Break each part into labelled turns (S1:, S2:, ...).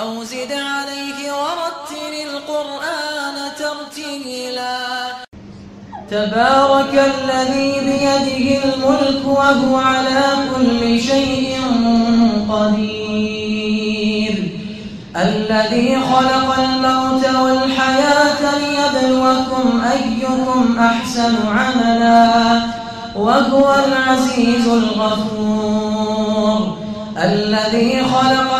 S1: أو زد عليه ورتل القرآن ترتيلا. تبارك الذي بيده الملك وهو على كل شيء قدير. الذي خلق الموت والحياة ليبلوكم أيكم أحسن عملا. وهو العزيز الغفور. الذي خلق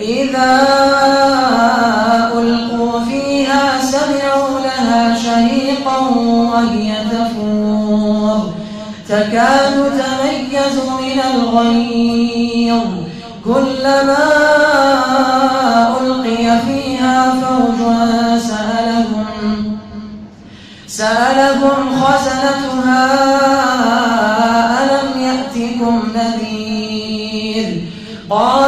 S1: إذا ألقوا فيها سمعوا لها شهيقا وهي تفور. تكاد تميز من الغيظ. كلما ألقي فيها فوج سألهم سألهم خزنتها ألم يأتكم نذير؟ بلى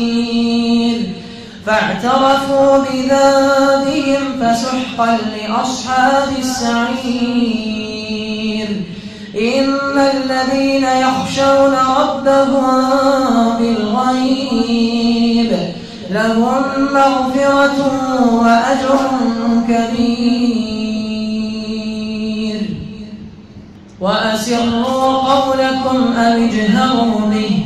S1: فاعترفوا بذنبهم فسحقا لأصحاب السعير. إن الذين يخشون ربهم بالغيب لهم مغفرة وأجر كبير. وأسروا قولكم أو اجهروا به.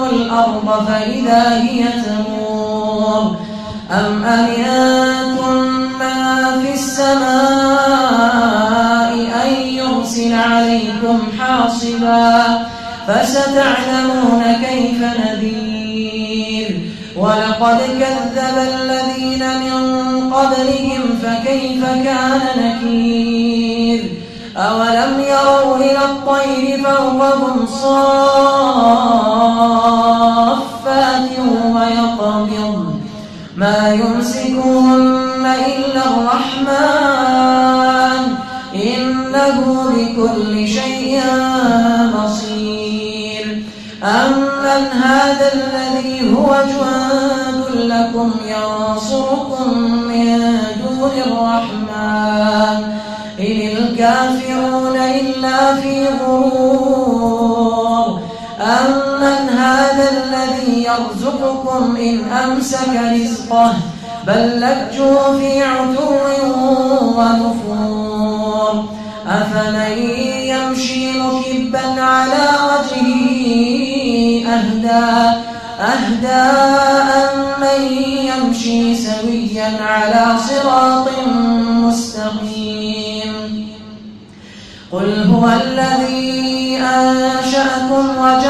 S1: بكم الأرض فإذا هي تمور. أم أمنتم من في السماء أن يرسل عليكم حاصبا؟ فستعلمون كيف نذير. ولقد كذب الذين من قبلهم فكيف كان نكير؟ أولم يروا إلى الطير فوقهم صافات ويقبض ما يمسكهن إلا الرحمن إنه بكل شيء بصير أمن هذا الذي هو جواد لكم ينصركم أمن هذا الذي يرزقكم إن أمسك رزقه بل لجوا في عتو ونفور. أفمن يمشي مكبا على وجهه أهدى أهدى أمن يمشي سويا على صراط مستقيم. قل هو الذي أنشأكم وجعل